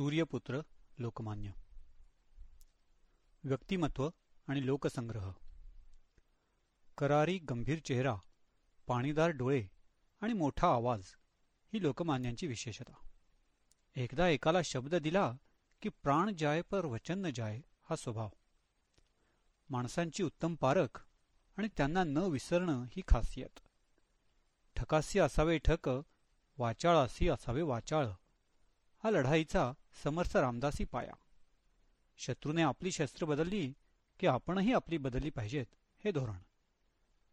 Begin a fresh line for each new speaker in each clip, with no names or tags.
सूर्यपुत्र लोकमान्य. व्यक्तिमत्व आणि लोकसंग्रह. करारी गंभीर चेहरा पाणीदार डोळे आणि मोठा आवाज ही लोकमान्यांची विशेषता. एकदा एकाला शब्द दिला की प्राण जाय पर वचन न जाय हा स्वभाव. माणसांची उत्तम पारख आणि त्यांना न विसरणं ही खासियत. ठकासी असावे ठक वाचाळासी असावे वाचाळ हा लढाईचा समर्थ रामदासी पाया. शत्रूने आपली शस्त्र बदलली की आपणही आपली बदलली पाहिजेत हे धोरण.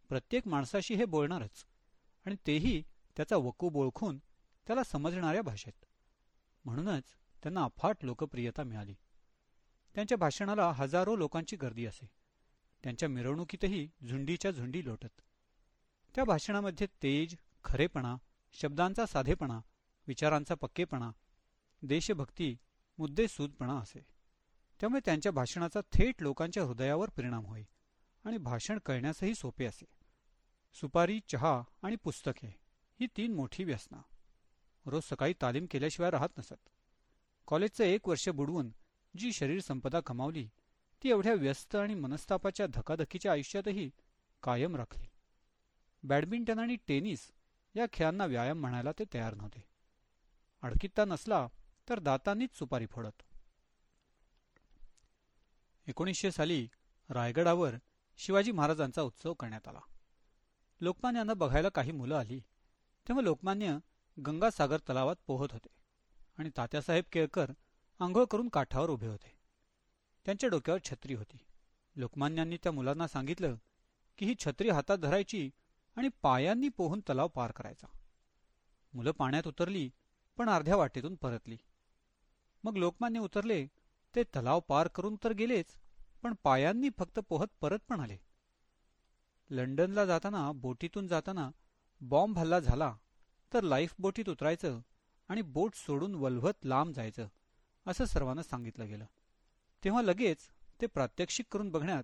प्रत्येक माणसाशी हे बोलणारच आणि तेही त्याचा वकूब ओळखून त्याला समजणाऱ्या भाषेत. म्हणूनच त्यांना अफाट लोकप्रियता मिळाली. त्यांच्या भाषणाला हजारो लोकांची गर्दी असे. त्यांच्या मिरवणुकीतही झुंडीच्या झुंडी लोटत. त्या भाषणामध्ये तेज खरेपणा शब्दांचा साधेपणा विचारांचा पक्केपणा देशभक्ती मुद्देसूदपणा असे. त्यामुळे त्यांच्या भाषणाचा थेट लोकांच्या हृदयावर परिणाम होई आणि भाषण कळण्यासही सोपे असे. सुपारी चहा आणि पुस्तके ही तीन मोठी व्यसना. रोज सकाळी तालीम केल्याशिवाय राहत नसत. कॉलेजचं एक वर्ष बुडवून जी शरीर संपदा कमावली ती एवढ्या व्यस्त आणि मनस्तापाच्या धकाधकीच्या आयुष्यातही कायम राखली. बॅडमिंटन आणि टेनिस या खेळांना व्यायाम म्हणायला ते तयार नव्हते. अडकित्ता नसला तर दातांनीच सुपारी फोडत. एकोणीसशे साली रायगडावर शिवाजी महाराजांचा उत्सव करण्यात आला. लोकमान्यांना बघायला काही मुलं आली तेव्हा लोकमान्य गंगासागर तलावात पोहत होते आणि तात्यासाहेब केळकर आंघोळ करून काठावर उभे होते. त्यांच्या डोक्यावर छत्री होती. लोकमान्यांनी त्या मुलांना सांगितलं की ही छत्री हातात धरायची आणि पायांनी पोहून तलाव पार करायचा. मुलं पाण्यात उतरली पण अर्ध्या वाटेतून परतली. मग लोकमान्य उतरले. ते तलाव पार करून तर गेलेच पण पायांनी फक्त पोहत परत पण आले. लंडनला जाताना बोटीतून जाताना बॉम्ब हल्ला झाला तर लाईफ बोटीत उतरायचं आणि बोट सोडून वलवत लांब जायचं असं सर्वांना सांगितलं गेलं. तेव्हा लगेच ते प्रात्यक्षिक करून बघण्यात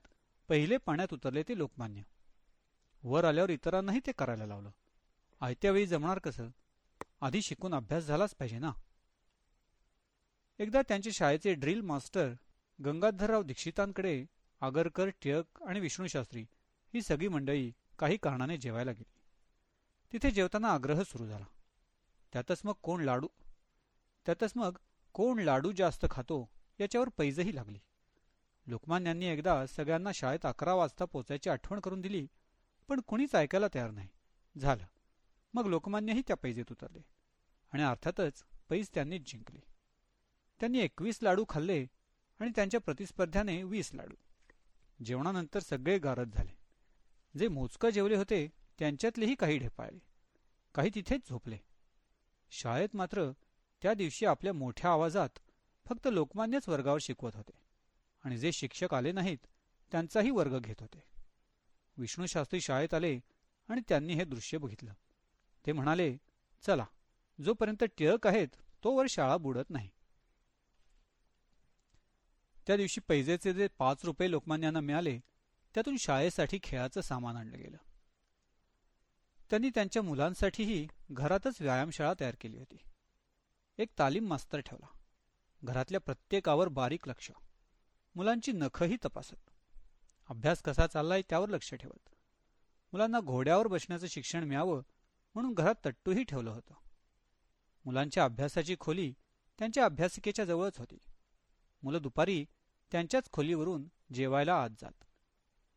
पहिले पाण्यात उतरले ते लोकमान्य. वर आल्यावर इतरांनाही ते करायला लावलं. आयत्या वेळी जमणार कसं? आधी शिकून अभ्यास झालाच पाहिजे ना. एकदा त्यांचे शाळेचे ड्रिल मास्टर गंगाधरराव दीक्षितांकडे आगरकर टिळक आणि विष्णूशास्त्री ही सगळी मंडळी काही कारणाने जेवायला गेली. तिथे जेवताना आग्रह सुरू झाला. त्यातच मग कोण लाडू? त्यातच मग कोण लाडू जास्त खातो याच्यावर पैजही लागली. लोकमान्यांनी एकदा सगळ्यांना शाळेत अकरा वाजता पोचायची आठवण करून दिली पण कुणीच ऐकायला तयार नाही. झालं. मग लोकमान्यही त्या पैजेत उतरले आणि अर्थातच पैज त्यांनीच जिंकली. त्यांनी एकवीस लाडू खाल्ले आणि त्यांच्या प्रतिस्पर्ध्याने वीस लाडू. जेवणानंतर सगळे गारद झाले. जे मोजकं जेवले होते त्यांच्यातलेही काही ढेपाळले काही तिथेच झोपले. शाळेत मात्र त्या दिवशी आपल्या मोठ्या आवाजात फक्त लोकमान्यच वर्गावर शिकवत होते. आणि जे शिक्षक आले नाहीत त्यांचाही वर्ग घेत होते. विष्णूशास्त्री शाळेत आले आणि त्यांनी हे दृश्य बघितलं. ते म्हणाले चला जोपर्यंत टिळक आहेत तोवर शाळा बुडत नाही. त्या दिवशी पैजेचे जे पाच रुपये लोकमान्यांना मिळाले त्यातून शाळेसाठी खेळाचं सामान आणलं गेलं. त्यांनी त्यांच्या मुलांसाठीही घरातच व्यायामशाळा तयार केली होती. एक तालीम मास्तर ठेवला. घरातल्या प्रत्येकावर बारीक लक्ष. मुलांची नखही तपासत. अभ्यास कसा चाललाय त्यावर लक्ष ठेवत. मुलांना घोड्यावर बसण्याचं शिक्षण मिळावं म्हणून घरात तट्टूही ठेवलं होतं. मुलांच्या अभ्यासाची खोली त्यांच्या अभ्यासिकेच्या जवळच होती. मुलं दुपारी त्यांच्याच खोलीवरून जेवायला आत जात.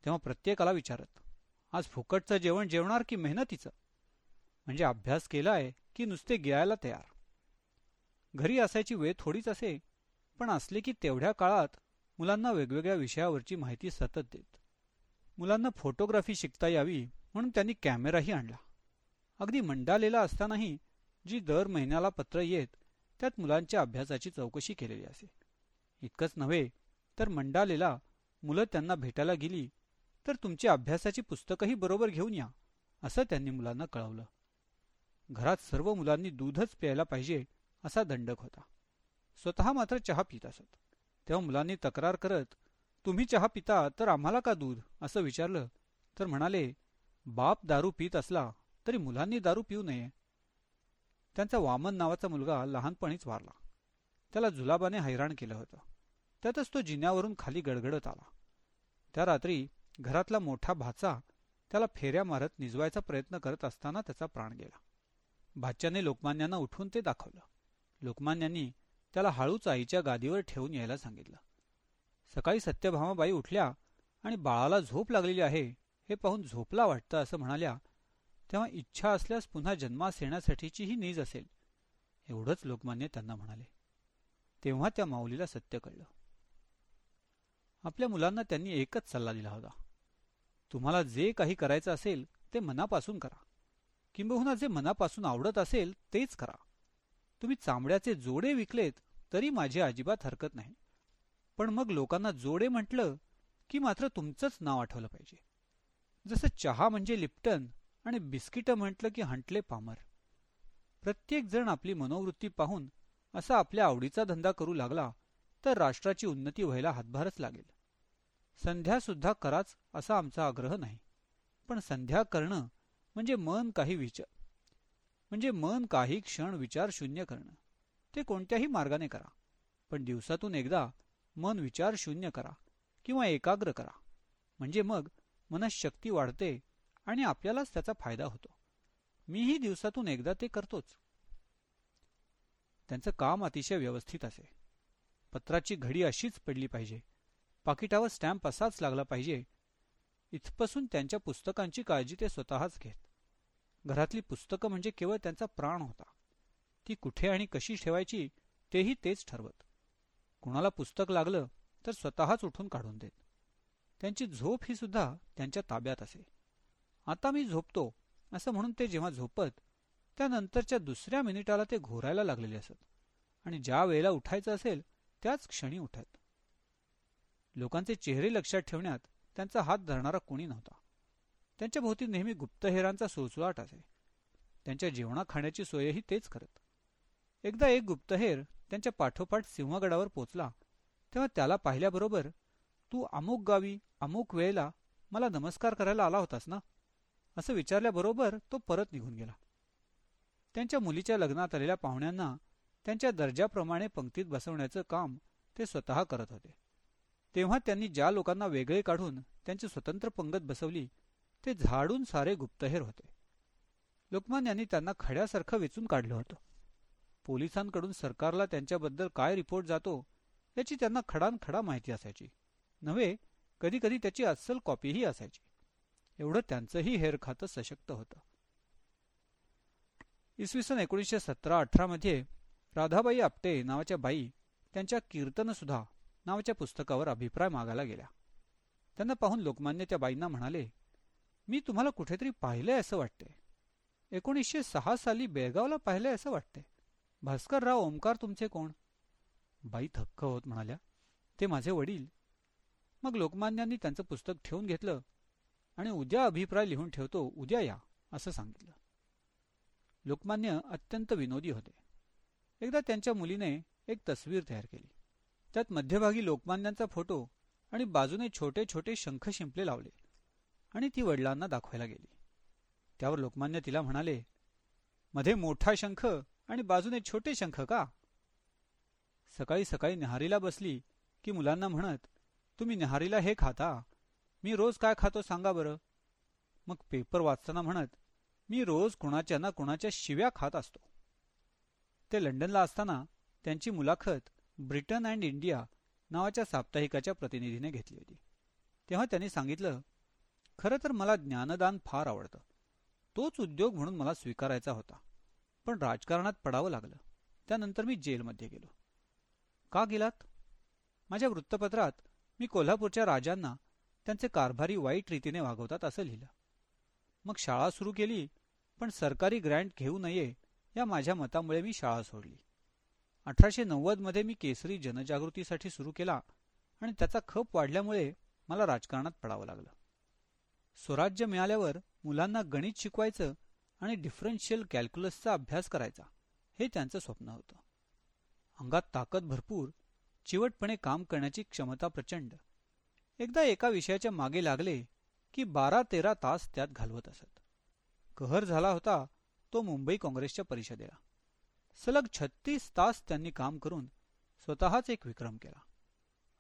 तेव्हा प्रत्येकाला विचारत आज फुकटचं जेवण जेवणार की मेहनतीचं? म्हणजे अभ्यास केलाय की नुसते गिळायला तयार? घरी असायची वेळ थोडीच असे पण असले की तेवढ्या काळात मुलांना वेगवेगळ्या विषयावरची माहिती सतत देत. मुलांना फोटोग्राफी शिकता यावी म्हणून त्यांनी कॅमेराही आणला. अगदी मंडालेला असतानाही जी दर महिन्याला पत्र येत त्यात मुलांच्या अभ्यासाची चौकशी केलेली असे. इतकंच नव्हे तर मंडालेला मुलं त्यांना भेटायला गेली तर तुमची अभ्यासाची पुस्तकही बरोबर घेऊन या असं त्यांनी मुलांना कळवलं. घरात सर्व मुलांनी दूधच प्यायला पाहिजे असा दंडक होता. स्वतः मात्र चहा पित असत. तेव्हा मुलांनी तक्रार करत तुम्ही चहा पिता तर आम्हाला का दूध? असं विचारलं. तर म्हणाले बाप दारू पित असला तरी मुलांनी दारू पिऊ नये. त्यांचा वामन नावाचा मुलगा लहानपणीच वारला. त्याला जुलाबाने हैराण केलं होतं. त्यातच तो जिन्यावरून खाली गडगडत आला. त्या रात्री घरातला मोठा भाचा त्याला फेऱ्या मारत निजवायचा प्रयत्न करत असताना त्याचा प्राण गेला. भाच्याने लोकमान्यांना उठून ते दाखवलं. लोकमान्यांनी त्याला हळूच आईच्या गादीवर ठेवून यायला सांगितलं. सकाळी सत्यभामाबाई उठल्या आणि बाळाला झोप लागलेली आहे हे पाहून झोपला वाटतं असं म्हणाल्या तेव्हा इच्छा असल्यास पुन्हा जन्मास येण्यासाठीची ही नीज असेल. एवढंच लोकमान्य त्यांना म्हणाले. तेव्हा त्या माऊलीला सत्य कळलं. आपल्या मुलांना त्यांनी एकच सल्ला दिला होता. तुम्हाला जे काही करायचं असेल ते मनापासून करा. किंबहुना जे मनापासून आवडत असेल तेच करा. तुम्ही चांबड्याचे जोडे विकलेत तरी माझी अजिबात हरकत नाही. पण मग लोकांना जोडे म्हटलं की मात्र तुमचंच नाव आठवलं पाहिजे. जसं चहा म्हणजे लिप्टन आणि बिस्किटं म्हटलं की हंटले पामर. प्रत्येक जण आपली मनोवृत्ती पाहून असा आपल्या आवडीचा धंदा करू लागला तर राष्ट्राची उन्नती व्हायला हातभारच लागेल. संध्या सुद्धा कराच असा आमचा आग्रह नाही. पण संध्या करणं म्हणजे मन काही विचार म्हणजे मन काही क्षण विचार शून्य करणं. ते कोणत्याही मार्गाने करा पण दिवसातून एकदा मन विचार शून्य करा किंवा एकाग्र करा. म्हणजे मग मनशक्ती वाढते आणि आपल्यालाच त्याचा फायदा होतो. मीही दिवसातून एकदा ते करतोच. त्यांचं काम अतिशय व्यवस्थित असे. पत्राची घडी अशीच पडली पाहिजे. पाकिटावर स्टॅम्प असाच लागला पाहिजे. इथपासून त्यांच्या पुस्तकांची काळजी ते स्वतःच घेत. घरातली पुस्तकं म्हणजे केवळ त्यांचा प्राण होता. ती कुठे आणि कशी ठेवायची तेही तेच ठरवत. कुणाला पुस्तक लागलं तर स्वतःच उठून काढून देत. त्यांची झोप ही सुद्धा त्यांच्या ताब्यात असे. आता मी झोपतो असं म्हणून ते जेव्हा झोपत त्यानंतरच्या दुसऱ्या मिनिटाला ते घोरायला लागलेले असत. आणि ज्या वेळेला उठायचं असेल त्याच क्षणी उठत. लोकांचे चेहरे लक्षात ठेवण्यात त्यांचा हात धरणारा कोणी नव्हता. त्यांच्या भोवती नेहमी गुप्तहेरांचा सुळसुळाट असे. त्यांच्या जेवणा खाण्याची सोयही तेच करत. एकदा एक गुप्तहेर त्यांच्या पाठोपाठ सिंहगडावर पोचला तेव्हा त्याला पाहिल्याबरोबर तू अमुक गावी अमुक वेळेला मला नमस्कार करायला आला होतास ना? असं विचारल्याबरोबर तो परत निघून गेला. त्यांच्या मुलीच्या लग्नात आलेल्या पाहुण्यांना त्यांच्या दर्जाप्रमाणे पंक्तीत बसवण्याचं काम ते स्वतः करत होते. तेव्हा त्यांनी ज्या लोकांना वेगळे काढून त्यांची स्वतंत्र पंगत बसवली ते झाडून सारे गुप्तहेर होते. लोकमान यांनी त्यांना खड्यासारखं वेचून काढलं होतं. पोलिसांकडून सरकारला त्यांच्याबद्दल काय रिपोर्ट जातो याची त्यांना खडानखडा माहिती असायची. नव्हे कधी कधी त्याची अस्सल कॉपीही असायची. एवढं त्यांचंही हेर खातं सशक्त होतं. इसवी सन एकोणीसशे सतरा अठरा मध्ये राधाबाई आपटे नावाच्या बाई त्यांच्या कीर्तनसुधा नावाच्या पुस्तकावर अभिप्राय मागायला गेल्या. त्यांना पाहून लोकमान्य त्या बाईंना म्हणाले मी तुम्हाला कुठेतरी पाहिलंय असं वाटते एकोणीसशे सहा साली बेळगावला पाहिलंय असं वाटते भास्करराव ओंकार तुमचे कोण? बाई थक्क होत म्हणाल्या ते माझे वडील. मग लोकमान्यांनी त्यांचं पुस्तक ठेवून घेतलं आणि उद्या अभिप्राय लिहून ठेवतो उद्या या असं सांगितलं. लोकमान्य अत्यंत विनोदी होते. एकदा त्यांच्या मुलीने एक तस्वीर तयार केली. त्यात मध्यभागी लोकमान्यांचा फोटो आणि बाजूने छोटे छोटे शंख शिंपले लावले आणि ती वडिलांना दाखवायला गेली. त्यावर लोकमान्य तिला म्हणाले मध्ये मोठा शंख आणि बाजूने छोटे शंख का? सकाळी सकाळी निहारीला बसली की मुलांना म्हणत तुम्ही निहारीला हे खाता. मी रोज काय खातो सांगा बरं. मग पेपर वाचताना म्हणत मी रोज कुणाच्या ना कुणाच्या शिव्या खात असतो. ते लंडनला असताना त्यांची मुलाखत ब्रिटन अँड इंडिया नावाच्या साप्ताहिकाच्या प्रतिनिधीने घेतली होती. तेव्हा त्यांनी सांगितलं खरं तर मला ज्ञानदान फार आवडतं. तोच उद्योग म्हणून मला स्वीकारायचा होता. पण राजकारणात पडावं लागलं. त्यानंतर मी जेलमध्ये गेलो. का गेलात? माझ्या वृत्तपत्रात मी कोल्हापूरच्या राजांना त्यांचे कारभारी वाईट रीतीने वागवतात असं लिहिलं. मग शाळा सुरू केली पण सरकारी ग्रँट घेऊ नये या माझ्या मतामुळे मी शाळा सोडली. अठराशे नव्वदमध्ये मी केसरी जनजागृतीसाठी सुरू केला आणि त्याचा खप वाढल्यामुळे मला राजकारणात पडावं लागलं. स्वराज्य मिळाल्यावर मुलांना गणित शिकवायचं आणि डिफरन्शियल कॅल्क्युलसचा अभ्यास करायचा हे त्यांचं स्वप्न होतं. अंगात ताकद भरपूर चिवटपणे काम करण्याची क्षमता प्रचंड. एकदा एका विषयाच्या मागे लागले की बारा तेरा तास त्यात घालवत असत. कहर झाला होता तो मुंबई काँग्रेसच्या परिषदेला. सलग छत्तीस तास त्यांनी काम करून स्वतःच एक विक्रम केला.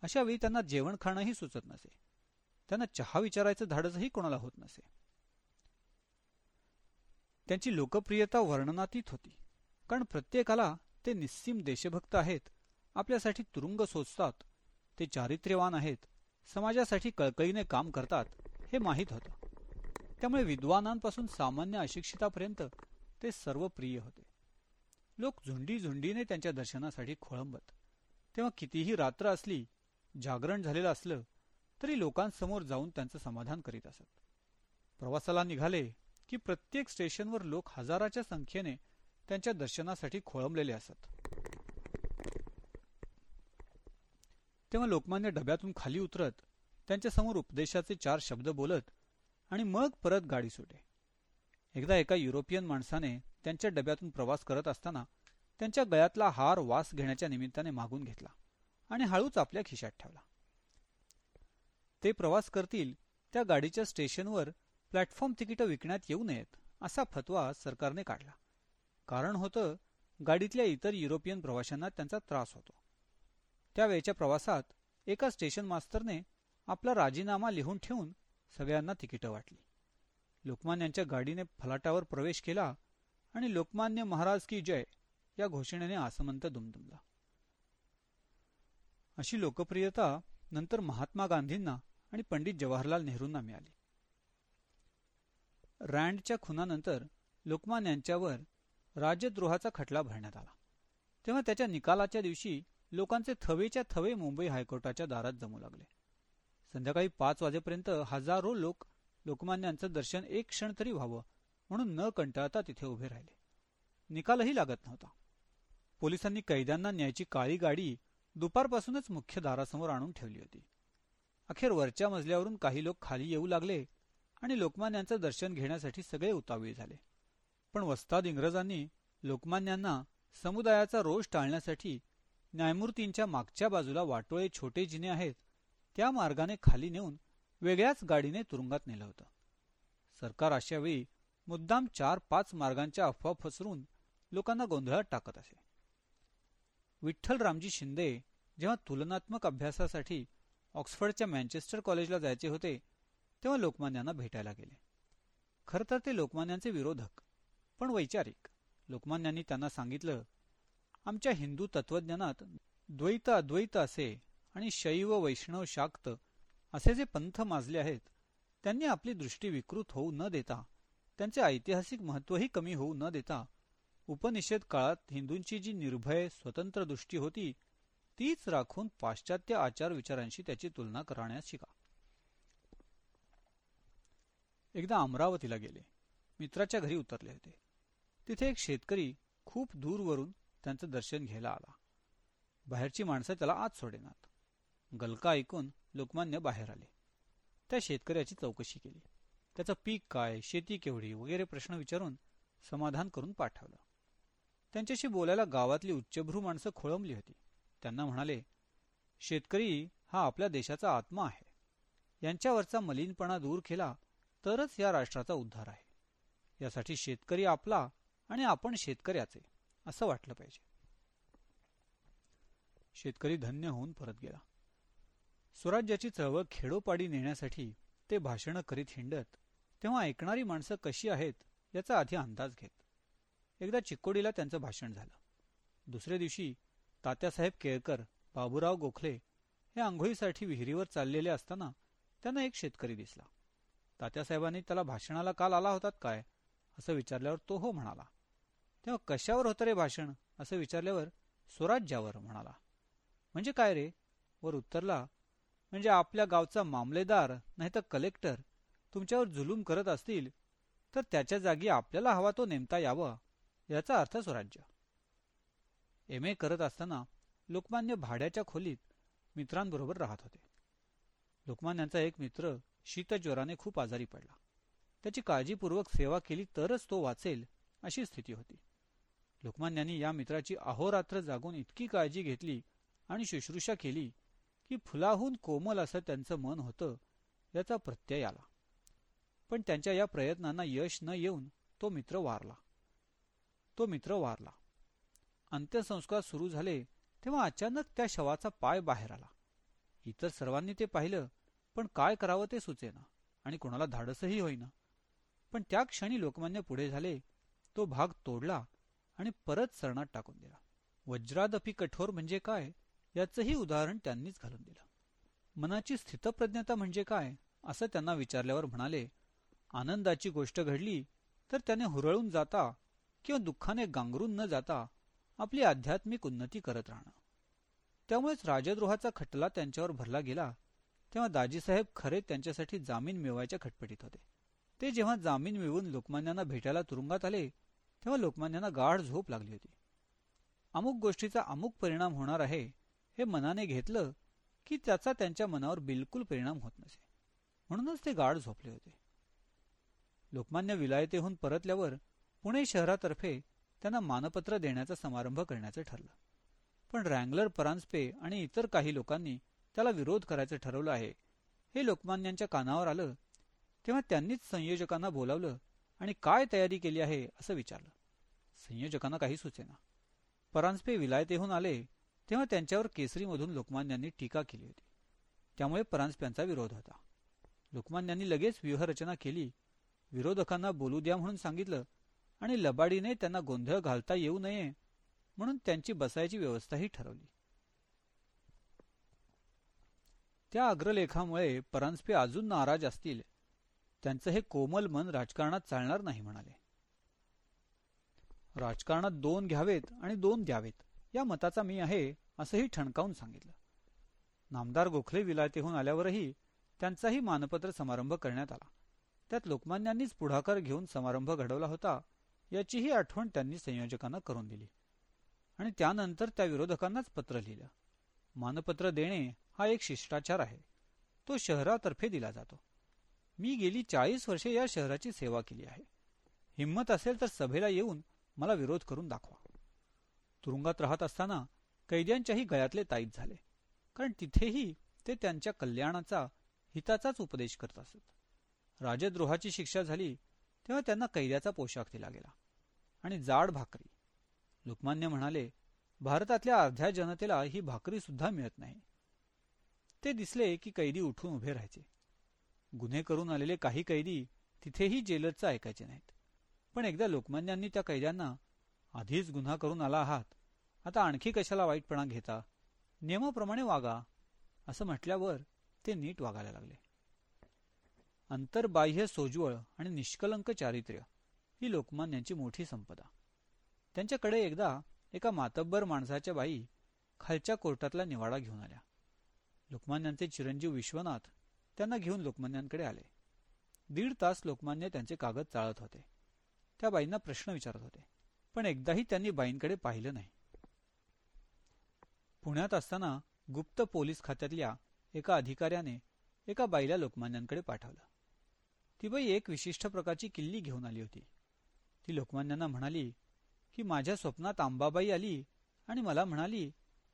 अशा वेळी त्यांना जेवण खाणंही सुचत नसे. त्यांना चहा विचारायचं धाडसही कोणाला होत नसे. त्यांची लोकप्रियता वर्णनातीत होती कारण प्रत्येकाला ते निस्सीम देशभक्त आहेत आपल्यासाठी तुरुंग सोचतात ते चारित्र्यवान आहेत समाजासाठी कळकळीने काम करतात हे माहीत होतं. त्यामुळे विद्वानांपासून सामान्य अशिक्षितापर्यंत ते सर्व प्रिय होते. लोक झुंडी झुंडीने त्यांच्या दर्शनासाठी खोळंबत. तेव्हा कितीही रात्र असली जागरण झालेलं असलं तरी लोकांसमोर जाऊन त्यांचं समाधान करीत असत. प्रवासाला निघाले की प्रत्येक स्टेशनवर लोक हजाराच्या संख्येने त्यांच्या दर्शनासाठी खोळंबलेले असत. तेव्हा लोकमान्य डब्यातून खाली उतरत त्यांच्यासमोर उपदेशाचे चार शब्द बोलत आणि मग परत गाडी सुटे. एकदा एका युरोपियन माणसाने त्यांच्या डब्यातून प्रवास करत असताना त्यांच्या गळ्यातला हार वास घेण्याच्या निमित्ताने मागून घेतला आणि हळूच आपल्या खिशात ठेवला. ते प्रवास करतील त्या गाडीच्या स्टेशनवर प्लॅटफॉर्म तिकीटं विकण्यात येऊ नयेत असा फतवा सरकारने काढला. कारण होतं गाडीतल्या इतर युरोपियन प्रवाशांना त्यांचा त्रास होतो. त्यावेळच्या प्रवासात एका स्टेशन मास्तरने आपला राजीनामा लिहून ठेवून सगळ्यांना तिकीटं वाटली. लोकमान्यांच्या गाडीने फलाटावर प्रवेश केला आणि लोकमान्य महाराज की जय या घोषणेने आसमंत दुमदुमला. अशी लोकप्रियता नंतर महात्मा गांधींना आणि पंडित जवाहरलाल नेहरूंना मिळाली. रँडच्या खुनानंतर लोकमान यांच्यावर खटला भरण्यात आला. तेव्हा त्याच्या निकालाच्या दिवशी लोकांचे थवेच्या थवे मुंबई हायकोर्टाच्या दारात जमू लागले. संध्याकाळी पाच वाजेपर्यंत हजारो लोक लोकमान्यांचं दर्शन एक क्षण तरी व्हावं म्हणून न कंटाळता तिथे उभे राहिले. निकालही लागत नव्हता. पोलिसांनी कैद्यांना न्यायची काळी गाडी दुपारपासूनच मुख्य दारासमोर आणून ठेवली होती. अखेर वरच्या मजल्यावरून काही लोक खाली येऊ लागले आणि लोकमान्यांचं दर्शन घेण्यासाठी सगळे उतावीळ झाले. पण वस्ताद इंग्रजांनी लोकमान्यांना समुदायाचा रोष टाळण्यासाठी न्यायमूर्तींच्या मागच्या बाजूला वाटोळे छोटे जिने आहेत त्या मार्गाने खाली नेऊन वेगळ्याच गाडीने तुरुंगात नेलं होतं. सरकार अशा वेळी मुद्दाम चार पाच मार्गांच्या अफवा फसरून लोकांना गोंधळात टाकत असे. विठ्ठल रामजी शिंदे जेव्हा तुलनात्मक अभ्यासासाठी ऑक्सफर्डच्या मँचेस्टर कॉलेजला जायचे होते तेव्हा लोकमान्यांना भेटायला गेले. खरं तर ते लोकमान्यांचे विरोधक पण वैचारिक. लोकमान्यांनी त्यांना सांगितलं आमच्या हिंदू तत्वज्ञानात द्वैत अद्वैत असे आणि शैव वैष्णव शाक्त असे जे पंथ माजले आहेत त्यांनी आपली दृष्टी विकृत होऊ न देता त्यांचे ऐतिहासिक महत्वही कमी होऊ न देता उपनिषद काळात हिंदूंची जी निर्भय स्वतंत्र दृष्टी होती तीच राखून पाश्चात्य आचार विचारांशी त्याची तुलना करण्यास शिका. एकदा अमरावतीला गेले. मित्राच्या घरी उतरले होते. तिथे एक शेतकरी खूप दूरवरून त्यांचं दर्शन घ्यायला आला. बाहेरची माणसं त्याला आत सोडेनात गलका ऐकून लोकमान्य बाहेर आले. त्या शेतकऱ्याची चौकशी केली. त्याचं पीक काय शेती केवढी वगैरे प्रश्न विचारून समाधान करून पाठवलं. त्यांच्याशी बोलायला गावातली उच्चभ्रू माणसं खोळंबली होती. त्यांना म्हणाले शेतकरी हा आपल्या देशाचा आत्मा आहे. यांच्यावरचा मलिनपणा दूर केला तरच या राष्ट्राचा उद्धार आहे. यासाठी शेतकरी आपला आणि आपण शेतकऱ्याचे असं वाटलं पाहिजे. शेतकरी धन्य होऊन परत गेला. स्वराज्याची चळवळ खेडोपाडी नेण्यासाठी ते भाषणं करीत हिंडत तेव्हा ऐकणारी माणसं कशी आहेत याचा आधी अंदाज घेत. एकदा चिक्कोडीला त्यांचं भाषण झालं. दुसऱ्या दिवशी तात्यासाहेब केळकर बाबूराव गोखले हे आंघोळीसाठी विहिरीवर चाललेले असताना त्यांना एक शेतकरी दिसला. तात्यासाहेबांनी त्याला भाषणाला काल आला होतात काय? असं विचारल्यावर तो हो म्हणाला. तेव्हा कशावर होतं रे भाषण? असं विचारल्यावर स्वराज्यावर म्हणाला. म्हणजे काय रे? वर उत्तरला म्हणजे आपल्या गावचा मामलेदार नाही तर कलेक्टर तुमच्यावर जुलूम करत असतील तर त्याच्या जागी आपल्याला हवा तो नेमता यावा याचा अर्थ स्वराज्य. एम ए करत असताना लोकमान्य भाड्याच्या खोलीत मित्रांबरोबर राहत होते. लोकमान्यांचा एक मित्र शीतज्वराने खूप आजारी पडला. त्याची काळजीपूर्वक सेवा केली तरच तो वाचेल अशी स्थिती होती. लोकमान्यांनी या मित्राची अहोरात्र जागून इतकी काळजी घेतली आणि शुश्रूषा केली की फुलाहून कोमल असं त्यांचं मन होतं याचा प्रत्यय आला. पण त्यांच्या या प्रयत्नांना यश न येऊन तो मित्र वारला. तो मित्र वारला. अंत्यसंस्कार सुरू झाले तेव्हा अचानक त्या शवाचा पाय बाहेर आला. इतर सर्वांनी ते पाहिलं पण काय करावं ते सुचेना आणि कोणाला धाडसही होईना. पण त्या क्षणी लोकमान्य पुढे झाले तो भाग तोडला आणि परत सरणात टाकून दिला. वज्रादपी कठोर म्हणजे काय? याचंही उदाहरण त्यांनीच घालून दिलं. मनाची स्थितप्रज्ञता म्हणजे काय? असं त्यांना विचारल्यावर म्हणाले आनंदाची गोष्ट घडली तर त्याने हुरळून जाता किंवा दुःखाने गांगरून न जाता आपली आध्यात्मिक उन्नती करत राहणं. त्यामुळेच राजद्रोहाचा खटला त्यांच्यावर भरला गेला तेव्हा दाजीसाहेब खरे त्यांच्यासाठी जामीन मिळवायच्या खटपटीत होते. ते जेव्हा जामीन मिळवून लोकमान्यांना भेटायला तुरुंगात आले तेव्हा लोकमान्यांना गाढ झोप लागली होती. अमुक गोष्टीचा अमुक परिणाम होणार आहे हे मनाने घेतलं की त्याचा त्यांच्या मनावर बिलकुल परिणाम होत नसे. म्हणूनच ते गाढ झोपले होते. लोकमान्य विलायतेहून परतल्यावर पुणे शहरातर्फे त्यांना मानपत्र देण्याचा समारंभ करण्याचं ठरलं. पण रँगलर परांजपे आणि इतर काही लोकांनी त्याला विरोध करायचं ठरवलं आहे हे लोकमान्यांच्या कानावर आलं तेव्हा त्यांनीच संयोजकांना बोलावलं आणि काय तयारी केली आहे असं विचारलं. संयोजकांना काही सुचेना. परांजपे विलायतेहून आले तेव्हा त्यांच्यावर केसरीमधून लोकमान्यांनी टीका केली होती. त्यामुळे परांजप्यांचा विरोध होता. लोकमान्यांनी लगेच व्यूहरचना केली. विरोधकांना बोलू द्या म्हणून सांगितलं आणि लबाडीने त्यांना गोंधळ घालता येऊ नये म्हणून त्यांची बसायची व्यवस्थाही ठरवली. त्या अग्रलेखामुळे परांजपे अजून नाराज असतील. त्यांचं हे कोमल मन राजकारणात चालणार नाही म्हणाले. राजकारणात दोन घ्यावेत आणि दोन द्यावेत. या मताचा मी आहे असंही ठणकावून सांगितलं. नामदार गोखले विलायतेहून आल्यावरही त्यांचाही मानपत्र समारंभ करण्यात आला. त्यात लोकमान्यांनीच पुढाकार घेऊन समारंभ घडवला होता याचीही आठवण त्यांनी संयोजकांना करून दिली. आणि त्यानंतर त्या विरोधकांनाच पत्र लिहिलं. मानपत्र देणे हा एक शिष्टाचार आहे. तो शहरातर्फे दिला जातो. मी गेली चाळीस वर्षे या शहराची सेवा केली आहे. हिंमत असेल तर सभेला येऊन मला विरोध करून दाखवा. तुरुंगात राहत असताना कैद्यांच्याही गळ्यातले ताईत झाले. कारण तिथेही ते त्यांच्या कल्याणाचा हिताचाच उपदेश करत असत. राजद्रोहाची शिक्षा झाली तेव्हा त्यांना कैद्याचा पोशाख दिला गेला. आणि जाड भाकरी. लोकमान्य म्हणाले भारतातल्या अर्ध्या जनतेला ही भाकरी सुद्धा मिळत नाही. ते दिसले की कैदी उठून उभे राहायचे. गुन्हे करून आलेले काही कैदी तिथेही जेलरचं ऐकायचे नाहीत. पण एकदा लोकमान्यांनी त्या कैद्यांना आधीच गुन्हा करून आला आहात आता आणखी कशाला वाईटपणा घेता? नियमाप्रमाणे वागा. असं म्हटल्यावर ते नीट वागायला लागले. अंतर्बाह्य सोज्वळ आणि निष्कलंक चारित्र्य ही लोकमान्यांची मोठी संपदा. त्यांच्याकडे एकदा एका मातब्बर माणसाच्या बाई खालच्या कोर्टातला निवाडा घेऊन आल्या. लोकमान्यांचे चिरंजीव विश्वनाथ त्यांना घेऊन लोकमान्यांकडे आले. दीड तास लोकमान्य त्यांचे कागद चाळत होते. त्या बाईंना प्रश्न विचारत होते. पण एकदाही त्यांनी बाईंकडे पाहिलं नाही. पुण्यात असताना गुप्त पोलीस खात्यातल्या एका अधिकाऱ्याने एका बाईला लोकमान्यांकडे पाठवलं. ती बाई एक विशिष्ट प्रकारची किल्ली घेऊन आली होती. ती लोकमान्यांना म्हणाली की माझ्या स्वप्नात आंबाबाई आली आणि मला म्हणाली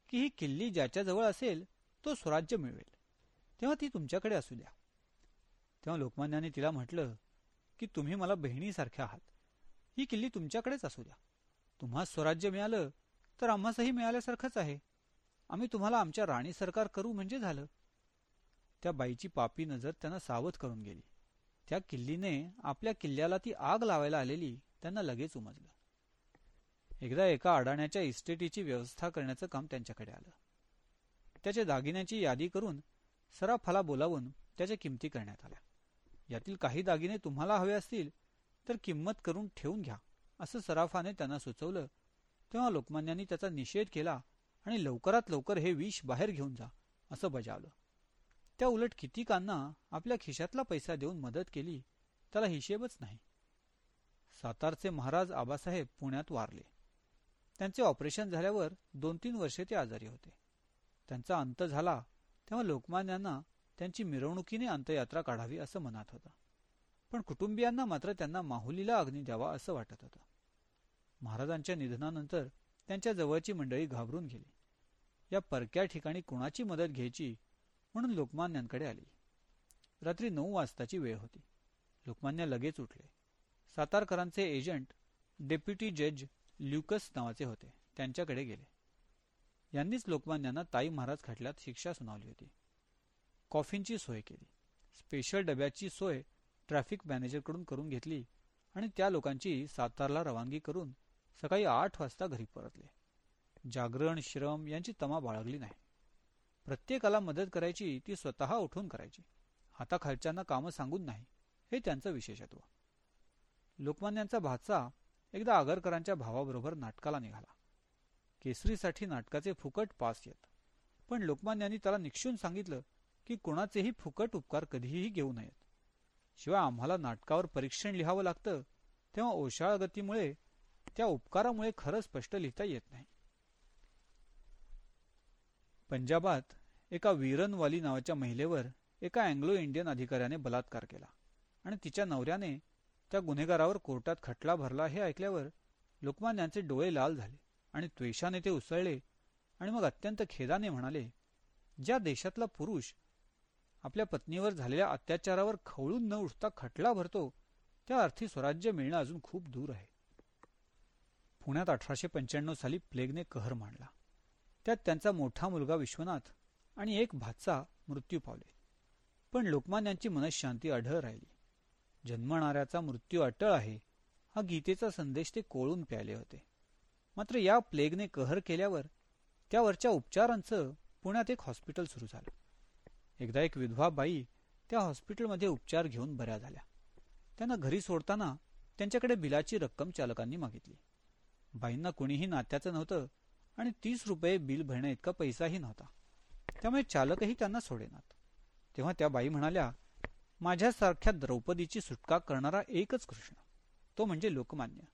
की ही किल्ली ज्याच्याजवळ असेल तो स्वराज्य मिळवेल. तेव्हा ती तुमच्याकडे असू द्या. तेव्हा लोकमान्याने तिला म्हटलं की तुम्ही मला बहिणीसारख्या आहात. ही किल्ली तुमच्याकडेच असू द्या. तुम्हा स्वराज्य मिळालं तर आम्हासही मिळाल्यासारखंच आहे. आम्ही तुम्हाला आमच्या राणी सरकार करू म्हणजे झालं. त्या बाईची पापी नजर त्यांना सावध करून गेली. त्या किल्लीने आपल्या किल्ल्याला ती आग लावायला आलेली त्यांना लगेच उमजलं. एकदा एका अडाण्याच्या इस्टेटीची व्यवस्था करण्याचं काम त्यांच्याकडे आलं. त्याच्या दागिन्याची यादी करून सराफाला बोलावून त्याच्या किमती करण्यात आल्या. यातील काही दागिने तुम्हाला हवे असतील तर किंमत करून ठेवून घ्या असं सराफाने त्यांना सुचवलं. तेव्हा लोकमान्यांनी त्याचा निषेध केला आणि लवकरात लवकर हे विष बाहेर घेऊन जा असं बजावलं. त्या उलट कितीकांना आपल्या खिशातला पैसा देऊन मदत केली त्याला हिशेबच नाही. सातारचे महाराज आबासाहेब पुण्यात वारले. त्यांचे ऑपरेशन झाल्यावर दोन तीन वर्षे ते आजारी होते. त्यांचा अंत झाला तेव्हा लोकमान्यांना त्यांची मिरवणुकीने अंतयात्रा काढावी असं मनात होतं. पण कुटुंबियांना मात्र त्यांना माहुलीला अग्नी द्यावा असं वाटत होतं. महाराजांच्या निधनानंतर त्यांच्या जवळची मंडळी घाबरून गेली. या परक्या ठिकाणी कुणाची मदत घ्यायची म्हणून लोकमान्यांकडे आली. रात्री नऊ वाजताची वेळ होती. लोकमान्य लगेच उठले. सातारकरांचे एजंट डेप्युटी जज ल्युकस नावाचे होते. त्यांच्याकडे गेले. यांनीच लोकमान्यांना ताई महाराज खटल्यात शिक्षा सुनावली होती. कॉफींची सोय केली. स्पेशल डब्याची सोय ट्रॅफिक मॅनेजरकडून करून घेतली आणि त्या लोकांची सातारला रवानगी करून सकाळी आठ वाजता घरी परतले. जागरण श्रम यांची तमा बाळगली नाही. प्रत्येकाला मदत करायची ती स्वतः उठून करायची. हाताखालच्यांना कामं सांगून नाही हे त्यांचं विशेषत्व. लोकमान्यांचा भाचा एकदा आगरकरांच्या भावाबरोबर नाटकाला निघाला. केसरीसाठी नाटकाचे फुकट पास येत. पण लोकमान्यांनी त्याला निक्षून सांगितलं की कोणाचेही फुकट उपकार कधीही घेऊ नयेत. शिवाय आम्हाला नाटकावर परीक्षण लिहावं लागतं तेव्हा ओशाळ गतीमुळे त्या उपकारामुळे खरं स्पष्ट लिहिता येत नाही. पंजाबात एका वीरनवाली नावाच्या महिलेवर एका अँग्लो इंडियन अधिकाऱ्याने बलात्कार केला आणि तिच्या नवऱ्याने त्या गुन्हेगारावर कोर्टात खटला भरला हे ऐकल्यावर लोकमान्यांचे डोळे लाल झाले आणि त्वेषाने ते उसळले आणि मग अत्यंत खेदाने म्हणाले ज्या देशातला पुरुष आपल्या पत्नीवर झालेल्या अत्याचारावर खवळून न उठता खटला भरतो त्या अर्थी स्वराज्य मिळणं अजून खूप दूर आहे. पुण्यात अठराशे पंच्याण्णव साली प्लेगने कहर मांडला. त्यात त्यांचा मोठा मुलगा विश्वनाथ आणि एक भाचा मृत्यू पावले. पण लोकमान्यांची मनशांती अढळ राहिली. जन्मणाऱ्याचा मृत्यू अटळ आहे हा गीतेचा संदेश ते कोळून प्याले होते. मात्र या प्लेगने कहर केल्यावर त्यावरच्या उपचारांचं पुण्यात एक हॉस्पिटल सुरू झालं. एकदा एक विधवा बाई त्या हॉस्पिटलमध्ये उपचार घेऊन बऱ्या झाल्या. त्यांना घरी सोडताना त्यांच्याकडे बिलाची रक्कम चालकांनी मागितली. बाईंना कुणीही नात्याचं नव्हतं आणि तीस रुपये बिल भरण्या इतका पैसाही नव्हता. त्यामुळे चालकही त्यांना सोडेनात. तेव्हा त्या बाई म्हणाल्या माझ्यासारख्या द्रौपदीची सुटका करणारा एकच कृष्ण. तो म्हणजे लोकमान्य.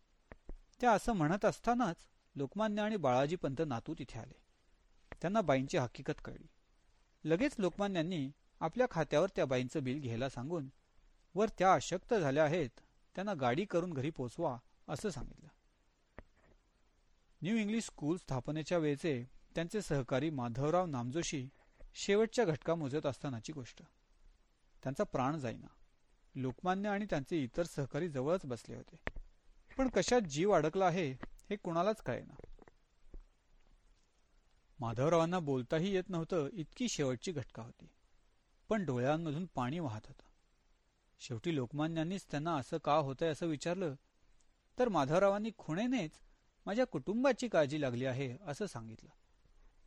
त्या असं म्हणत असतानाच लोकमान्य आणि बाळाजी पंत नातू तिथे आले. त्यांना बाईंची हकीकत कळली. लगेच लोकमान्यांनी आपल्या खात्यावर त्या बाईंचं बिल घ्यायला सांगून वर त्या अशक्त झाल्या आहेत त्यांना गाडी करून घरी पोचवा असं सांगितलं. न्यू इंग्लिश स्कूल स्थापनेच्या वेळचे त्यांचे सहकारी माधवराव नामजोशी शेवटच्या घटका मोजत असतानाची गोष्ट. त्यांचा प्राण जाईना. लोकमान्य आणि त्यांचे इतर सहकारी जवळच बसले होते. पण कशात जीव अडकला आहे हे कुणालाच कळेना. माधवरावांना बोलताही येत नव्हतं इतकी शेवटची घटका होती. पण डोळ्यांमधून पाणी वाहत होतं. शेवटी लोकमान्यांनीच त्यांना असं का होतंय असं विचारलं तर माधवरावांनी खुणेनेच माझ्या कुटुंबाची काळजी लागली आहे असं सांगितलं.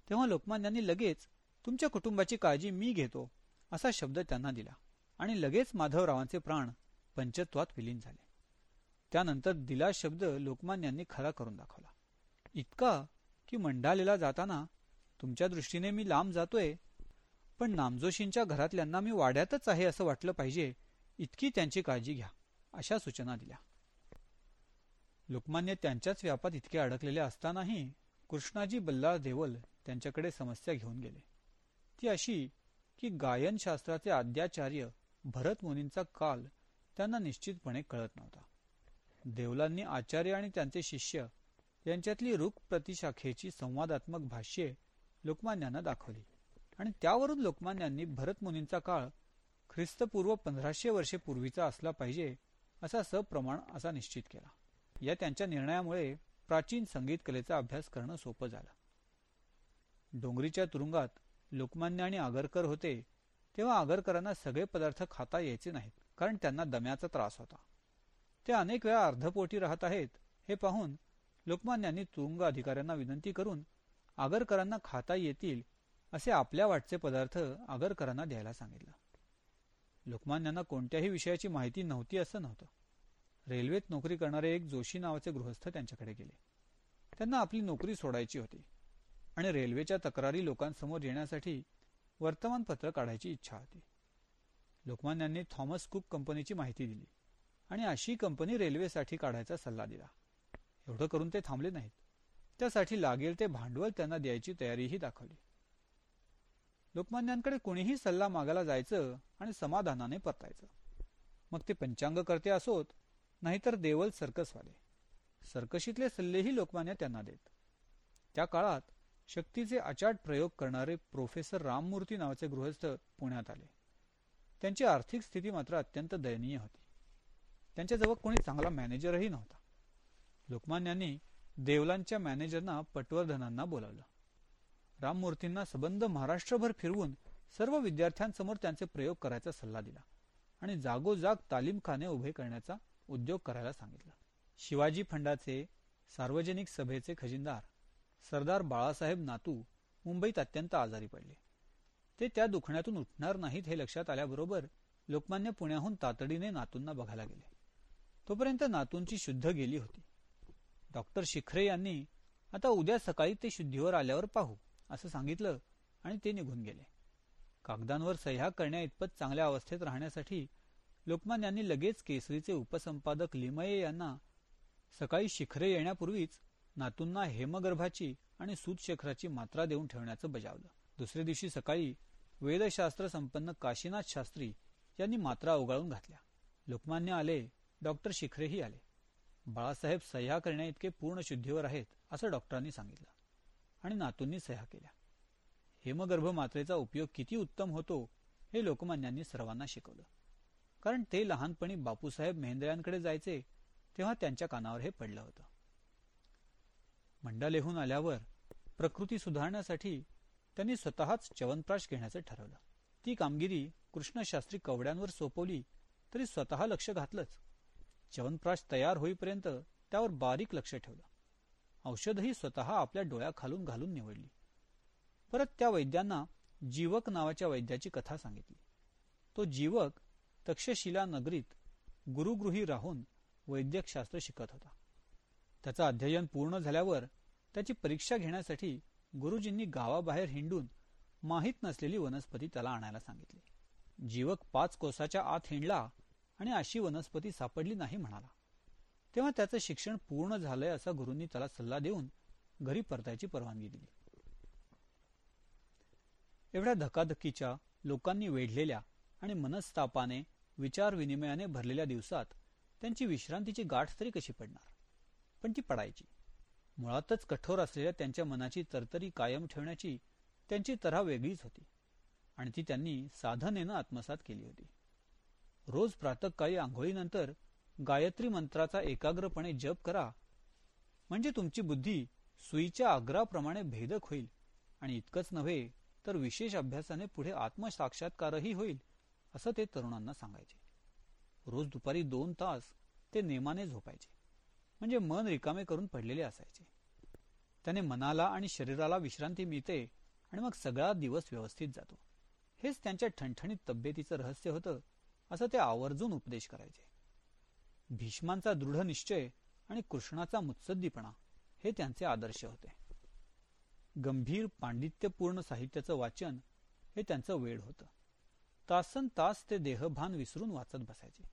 तेव्हा लोकमान्यांनी लगेच तुमच्या कुटुंबाची काळजी मी घेतो असा शब्द त्यांना दिला. आणि लगेच माधवरावांचे प्राण पंचत्वात विलीन झाले. त्यानंतर दिला शब्द लोकमान्यांनी खरा करून दाखवला. इतका की मंडालेला जाताना तुमच्या दृष्टीने मी लांब जातोय पण नामजोशींच्या घरातल्यांना मी वाड्यातच आहे असं वाटलं पाहिजे इतकी त्यांची काळजी घ्या अशा सूचना दिल्या. लोकमान्य त्यांच्याच व्यापात इतके अडकलेले असतानाही कृष्णाजी बल्लाळ देवल त्यांच्याकडे समस्या घेऊन गेले. ती अशी की गायनशास्त्राचे आद्याचार्य भरत मुनींचा काल त्यांना निश्चितपणे कळत नव्हता. देवलांनी आचार्य आणि त्यांचे शिष्य यांच्यातली रुख प्रतिशाखेची संवादात्मक भाष्ये लोकमान्यांना दाखवली. आणि त्यावरून लोकमान्यांनी भरत मुनींचा काळ ख्रिस्तपूर्व पंधराशे वर्षे पूर्वीचा असला पाहिजे असा सप्रमाण असा निश्चित केला. या त्यांच्या निर्णयामुळे प्राचीन संगीत कलेचा अभ्यास करणं सोपं झालं. डोंगरीच्या तुरुंगात लोकमान्य आणि आगरकर होते तेव्हा आगरकरांना सगळे पदार्थ खाता यायचे नाहीत कारण त्यांना दम्याचा त्रास होता. ते अनेक वेळा अर्धपोटी राहत आहेत हे पाहून लोकमान्यांनी तुरुंग अधिकाऱ्यांना विनंती करून आगरकरांना खाता येतील असे आपल्या वाटचे पदार्थ आगरकरांना द्यायला सांगितलं. लोकमान्यांना कोणत्याही विषयाची माहिती नव्हती असं नव्हतं. रेल्वेत नोकरी करणारे एक जोशी नावाचे गृहस्थ त्यांच्याकडे गेले. त्यांना आपली नोकरी सोडायची होती आणि रेल्वेच्या तक्रारी लोकांसमोर येण्यासाठी वर्तमानपत्र काढायची इच्छा होती. लोकमान्यांनी थॉमस कुक कंपनीची माहिती दिली आणि अशी कंपनी रेल्वेसाठी काढायचा सल्ला दिला. एवढं करून ते थांबले नाहीत. त्यासाठी लागेल ते भांडवल त्यांना द्यायची तयारीही दाखवली. लोकमान्यांकडे कोणीही सल्ला मागायला जायचं आणि समाधानाने परतायचं. मग ते पंचांग करते असोत नाहीतर देवल सर्कसवाले. सर्कशीतले सल्लेही लोकमान्य त्यांना देत. त्या काळात शक्तीचे अचाट प्रयोग करणारे प्रोफेसर राममूर्ती नावाचे गृहस्थ पुण्यात आले. त्यांची आर्थिक स्थिती मात्र अत्यंत दयनीय होती. त्यांच्याजवळ कोणी चांगला मॅनेजरही नव्हता. लोकमान्यांनी देवलांच्या मॅनेजरना पटवर्धनांना बोलावलं. राममूर्तींना सबंध महाराष्ट्रभर फिरवून सर्व विद्यार्थ्यांसमोर त्यांचे प्रयोग करायचा सल्ला दिला आणि जागोजाग तालीमखाने उभे करण्याचा उद्योग करायला सांगितला. शिवाजी फंडाचे सार्वजनिक सभेचे खजिनदार सरदार बाळासाहेब नातू मुंबईत अत्यंत आजारी पडले. ते त्या दुखण्यातून उठणार नाहीत हे लक्षात आल्याबरोबर लोकमान्य पुण्याहून तातडीने नातूंना बघायला गेले. तोपर्यंत नातूंची शुद्ध गेली होती. डॉक्टर शिखरे यांनी आता उद्या सकाळी ते शुद्धीवर आल्यावर पाहू असं सांगितलं आणि ते निघून गेले. कागदांवर सह्या करण्या इतपत चांगल्या अवस्थेत राहण्यासाठी लोकमान यांनी लगेच केसरीचे उपसंपादक लिमये यांना सकाळी शिखरे येण्यापूर्वीच नातूंना हेमगर्भाची आणि सूतशेखराची मात्रा देऊन ठेवण्याचं बजावलं. दुसऱ्या दिवशी सकाळी वेदशास्त्र संपन्न काशीनाथ शास्त्री यांनी मात्रा उगाळून घातल्या. लोकमान्य आले डॉक्टर शिखरेही आले. बाळासाहेब सह्या करण्या इतके पूर्ण शुद्धीवर आहेत असं डॉक्टरांनी सांगितलं. आणि नातूंनी सह्या केल्या. हेमगर्भ मात्रेचा उपयोग किती उत्तम होतो हे लोकमान्यांनी सर्वांना शिकवलं. कारण ते लहानपणी बापूसाहेब मेहेंद्र्यांकडे जायचे तेव्हा त्यांच्या कानावर हे पडलं होतं. मंडालेहून आल्यावर प्रकृती सुधारण्यासाठी त्यांनी स्वतःच च्यवनप्राश घेण्याचं ठरवलं. ती कामगिरी कृष्णशास्त्री कवड्यांवर सोपवली तरी स्वतः लक्ष घातलंच. च्यवनप्राश तयार होईपर्यंत त्यावर बारीक लक्ष ठेवलं. औषधही स्वतः आपल्या डोळ्याखालून घालून निवडली. परत त्या वैद्यांना जीवक नावाच्या वैद्याची कथा सांगितली. तो जीवक तक्षशिला नगरीत गुरुगृही राहून वैद्यकशास्त्र शिकत होता. त्याचं अध्ययन पूर्ण झाल्यावर त्याची परीक्षा घेण्यासाठी गुरुजींनी गावाबाहेर हिंडून माहीत नसलेली वनस्पती त्याला आणायला सांगितली. जीवक पाच कोसाच्या आत हिंडला आणि अशी वनस्पती सापडली नाही म्हणाला. तेव्हा त्याचं शिक्षण पूर्ण झालंय असा गुरूंनी त्याला सल्ला देऊन घरी परतायची परवानगी दिली. एवढ्या धकाधकीच्या लोकांनी वेढलेल्या आणि मनस्तापाने विचार विनिमयाने भरलेल्या दिवसात त्यांची विश्रांतीची गाठ तरी कशी पडणार? पण ती पडायची. मुळातच कठोर असलेल्या त्यांच्या मनाची तरतरी कायम ठेवण्याची त्यांची तऱ्हा वेगळीच होती आणि ती त्यांनी साधनेनं आत्मसात केली होती. रोज प्रातकाळी आंघोळीनंतर गायत्री मंत्राचा एकाग्रपणे जप करा. म्हणजे तुमची बुद्धी सुईच्या आग्राप्रमाणे भेदक होईल आणि इतकंच नव्हे तर विशेष अभ्यासाने पुढे आत्मसाक्षात्कारही होईल. असं ते तरुणांना सांगायचे. रोज दुपारी दोन तास ते नेमाने झोपायचे. म्हणजे मन रिकामे करून पडलेले असायचे. त्याने मनाला आणि शरीराला विश्रांती मिळते आणि मग सगळा दिवस व्यवस्थित जातो. हेच त्यांच्या ठणठणीत तब्येतीचं रहस्य होतं असं ते आवर्जून उपदेश करायचे. भीष्मांचा दृढ निश्चय आणि कृष्णाचा मुत्सद्दीपणा हे त्यांचे आदर्श होते. गंभीर पांडित्यपूर्ण साहित्याचं वाचन हे त्यांचं वेळ होतं. तासन तास ते देहभान विसरून वाचत बसायचे.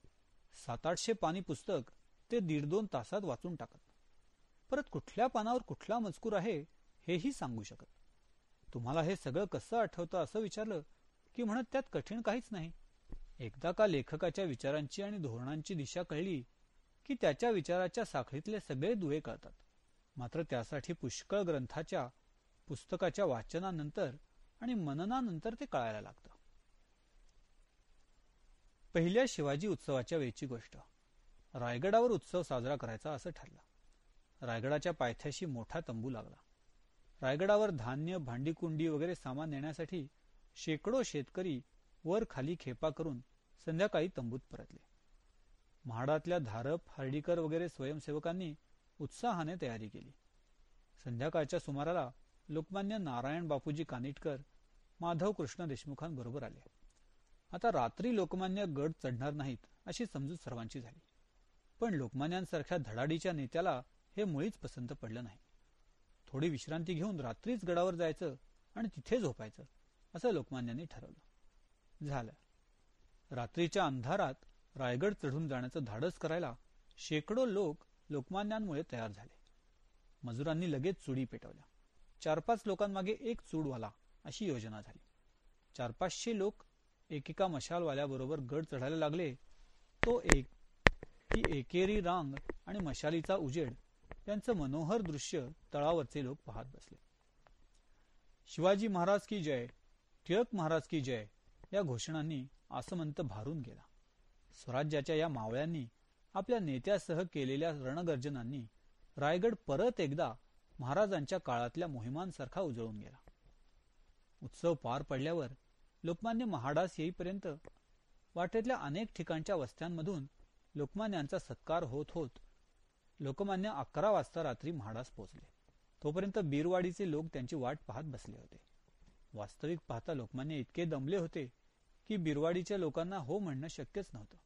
सात आठशे पाणी पुस्तक ते दीड दोन तासात वाचून टाकत. परत कुठल्या पानावर कुठला मजकूर आहे हेही सांगू शकत. तुम्हाला हे सगळं कसं आठवतं असं विचारलं की म्हणत त्यात कठीण काहीच नाही. एकदा का लेखकाच्या विचारांची आणि धोरणांची दिशा कळली की त्याच्या विचाराच्या साखळीतले सगळे दुवे कळतात. मात्र त्यासाठी पुष्कळ ग्रंथाच्या पुस्तकाच्या वाचनानंतर आणि मननानंतर ते कळायला लागतं. पहिल्या शिवाजी उत्सवाच्या वेळची गोष्ट. रायगडावर उत्सव साजरा करायचा असं ठरलं. रायगडाच्या पायथ्याशी मोठा तंबू लागला. रायगडावर धान्य भांडीकुंडी वगैरे सामान नेण्यासाठी शेकडो शेतकरी वर खाली खेपा करून संध्याकाळी तंबूत परतले. म्हाडातल्या धारप हर्डीकर वगैरे स्वयंसेवकांनी उत्साहाने तयारी केली. संध्याकाळच्या सुमाराला लोकमान्य नारायण बापूजी कानिटकर माधव कृष्ण देशमुखांबरोबर आले. आता रात्री लोकमान्य गड चढणार नाहीत अशी समजूत सर्वांची झाली. पण लोकमान्यांसारख्या धडाडीच्या नेत्याला हे मुळीच पसंत पडलं नाही. थोडी विश्रांती घेऊन रात्रीच गडावर जायचं आणि तिथे झोपायचं असं लोकमान्यांनी ठरवलं. झालं. रात्रीच्या अंधारात रायगड चढून जाण्याचं धाडस करायला शेकडो लोक लोकमान्यांमुळे तयार झाले. मजुरांनी लगेच चुडी पेटवल्या. चार पाच लोकांमागे एक चूडवाला अशी योजना झाली. चार पाचशे लोक एकेका मशालवाल्याबरोबर गड चढायला लागले. तो एक ती एकेरी रांग आणि मशालीचा उजेड यांचं मनोहर दृश्य तळावरचे लोक पाहत बसले. शिवाजी महाराज की जय टिळक महाराज की जय या घोषणांनी आसमंत भारून गेला. स्वराज्याच्या या मावळ्यांनी आपल्या नेत्यासह केलेल्या रणगर्जनांनी रायगड परत एकदा महाराजांच्या काळातल्या मोहिमांसारखा उजळून गेला. उत्सव पार पडल्यावर लोकमान्य महाडास येईपर्यंत वाटेतल्या अनेक ठिकाणच्या वस्त्यांमधून लोकमान्यांचा सत्कार होत होत लोकमान्य अकरा वाजता रात्री म्हाडास पोचले तोपर्यंत बीरवाडीचे लोक त्यांची वाट पाहत बसले होते. वास्तविक पाहता लोकमान्य इतके दमले होते की बिरवाडीच्या लोकांना हो म्हणणं शक्यच नव्हतं.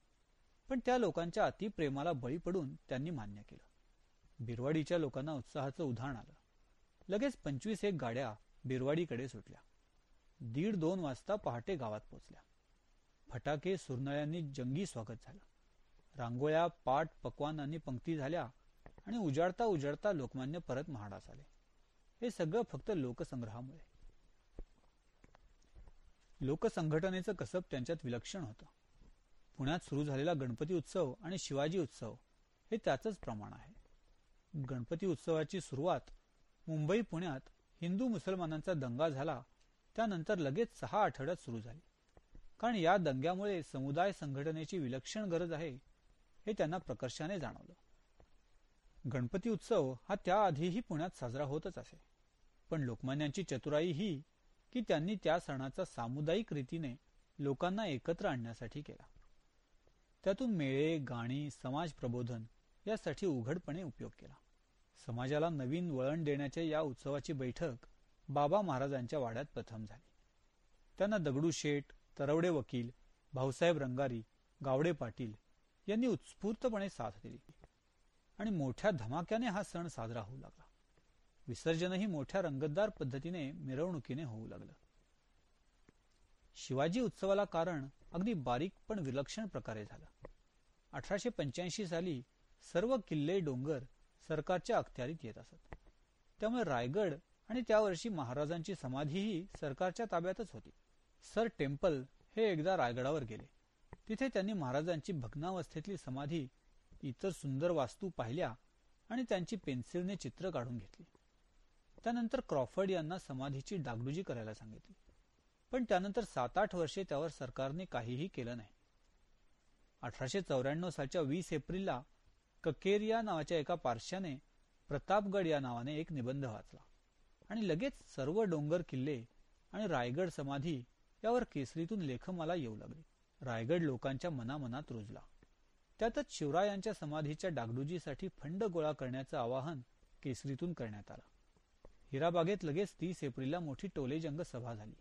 पण त्या लोकांच्या अतिप्रेमाला बळी पडून त्यांनी मान्य केलं. बिरवाडीच्या लोकांना उत्साहाचं उदाहरण आलं. लगेच पंचवीस एक गाड्या बिरवाडीकडे सुटल्या. दीड दोन वाजता पहाटे गावात पोचल्या फटाके सुरनळ्यांनी जंगी स्वागत झालं. रांगोळ्या पाट आणि पंक्ती झाल्या आणि उजाडता उजाडता लोकमान्य परत महाडास आले. हे सगळं फक्त लोकसंग्रहामुळे. लोकसंघटनेचं कसब त्यांच्यात विलक्षण होतं. पुण्यात सुरू झालेला गणपती उत्सव आणि शिवाजी उत्सव हे त्याचंच प्रमाण आहे. गणपती उत्सवाची सुरुवात मुंबई पुण्यात हिंदू मुसलमानांचा दंगा झाला त्यानंतर लगेच सहा आठवड्यात सुरू झाली. कारण या दंग्यामुळे समुदाय संघटनेची विलक्षण गरज आहे हे त्यांना प्रकर्षाने जाणवलं. गणपती उत्सव हा त्याआधीही पुण्यात साजरा होतच असे. पण लोकमान्यांची चतुराई ही की त्यांनी त्या सणाचा सामुदायिक रीतीने लोकांना एकत्र आणण्यासाठी केला. त्यातून मेळे गाणी समाज प्रबोधन यासाठी उघडपणे उपयोग केला. समाजाला नवीन वळण देण्याच्या या उत्सवाची बैठक बाबा महाराजांच्या वाड्यात प्रथम झाली. त्यांना दगडूशेठ तरवडे वकील भाऊसाहेब रंगारी गावडे पाटील यांनी उत्स्फूर्तपणे साथ दिली आणि मोठ्या धमाक्याने हा सण साजरा होऊ लागला. विसर्जनही मोठ्या रंगतदार पद्धतीने मिरवणुकीने होऊ लागलं. शिवाजी उत्सवाला कारण अगदी बारीक पण विलक्षण प्रकारे झालं. अठराशे पंच्याऐंशी साली सर्व किल्ले डोंगर सरकारच्या अखत्यारीत येत असत. त्यामुळे रायगड आणि त्या वर्षी महाराजांची समाधीही सरकारच्या ताब्यातच होती. सर टेम्पल हे एकदा रायगडावर गेले. तिथे त्यांनी महाराजांची भग्नावस्थेतली समाधी इतर सुंदर वास्तू पाहिल्या आणि त्यांची पेन्सिलने चित्र काढून घेतली. त्यानंतर क्रॉफर्ड यांना समाधीची डागडुजी करायला सांगितली. पण त्यानंतर सात आठ वर्षे त्यावर सरकारने काहीही केलं नाही. अठराशे चौऱ्याण्णव सालच्या वीस एप्रिलला ककेरिया नावाच्या एका पारशाने प्रतापगड या नावाने एक निबंध वाचला. आणि लगेच सर्व डोंगर किल्ले आणि रायगड समाधी यावर केसरीतून लेख मला येऊ लागले. रायगड लोकांच्या मनामनात रुजला. त्यातच शिवरायांच्या समाधीच्या डागडुजीसाठी फंड गोळा करण्याचं आवाहन केसरीतून करण्यात आलं. हिराबागेत लगेच तीस एप्रिलला मोठी टोलेजंग सभा झाली.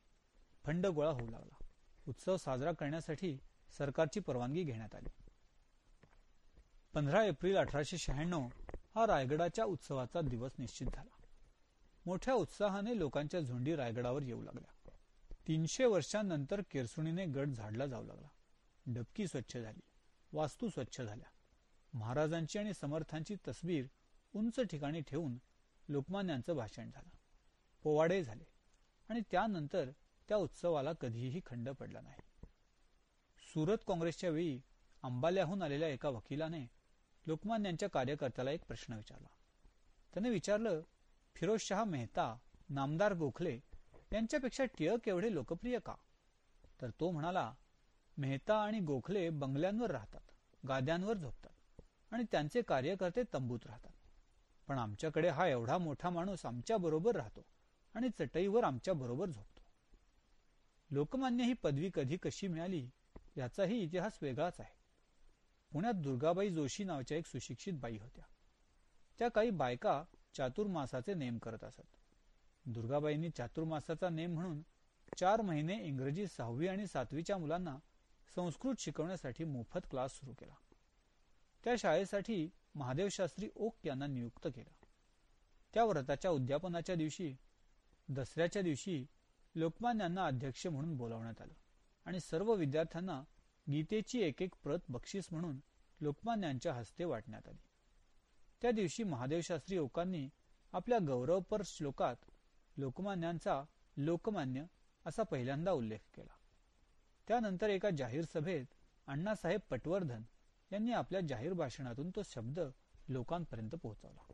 फंड गोळा होऊ लागला. उत्सव साजरा करण्यासाठी सरकारची परवानगी घेण्यात आली. पंधरा एप्रिल अठराशे शहाण्णव हा रायगडाच्या उत्सवाचा दिवस निश्चित झाला. मोठ्या उत्साहाने लोकांच्या झुंडी रायगडावर येऊ लागल्या. तीनशे वर्षांनंतर केरसुणीने गड झाडला जाऊ लागला. डबकी स्वच्छ झाली. वास्तू स्वच्छ झाल्या. महाराजांची आणि समर्थांची तस्वीर उंच ठिकाणी ठेवून लोकमान्यांचं भाषण झालं. पोवाडे झाले. आणि त्यानंतर त्या उत्सवाला कधीही खंड पडला नाही. सुरत काँग्रेसच्या वेळी अंबाल्याहून आलेल्या एका वकिलाने लोकमान्यांच्या कार्यकर्त्याला एक प्रश्न विचारला. त्याने विचारलं फिरोजशहा मेहता नामदार गोखले यांच्यापेक्षा टिळक एवढे लोकप्रिय का? तर तो म्हणाला मेहता आणि गोखले बंगल्यांवर राहतात गाद्यांवर झोपतात आणि त्यांचे कार्यकर्ते तंबूत राहतात. पण आमच्याकडे हा एवढा मोठा माणूस आमच्या बरोबर राहतो आणि चटईवर आमच्या बरोबर झोपतो. लोकमान्य ही पदवी कधी कशी मिळाली याचाही इतिहास वेगळाच आहे. पुण्यात दुर्गाबाई जोशी नावाच्या एक सुशिक्षित बाई होत्या. त्या काही बायका चातुर्मासाचे नेम करत असत. दुर्गाबाईंनी चातुर्मासाचा नेम म्हणून चार महिने इंग्रजी सहावी आणि सातवीच्या मुलांना संस्कृत शिकवण्यासाठी मोफत क्लास सुरू केला. त्या शाळेसाठी महादेव शास्त्री ओक यांना नियुक्त केलं. त्या व्रताच्या उद्यापनाच्या दिवशी दसऱ्याच्या दिवशी लोकमान्यांना अध्यक्ष म्हणून बोलावण्यात आलं आणि सर्व विद्यार्थ्यांना गीतेची एक एक प्रत बक्षीस म्हणून लोकमान्यांच्या हस्ते वाटण्यात आली. त्या दिवशी महादेवशास्त्री लोकांनी ओकांनी आपल्या गौरवपर श्लोकात लोकमान्यांचा लोकमान्य असा पहिल्यांदा उल्लेख केला. त्यानंतर एका जाहीर सभेत अण्णासाहेब पटवर्धन यांनी आपल्या जाहीर भाषणातून तो शब्द लोकांपर्यंत पोहोचवला.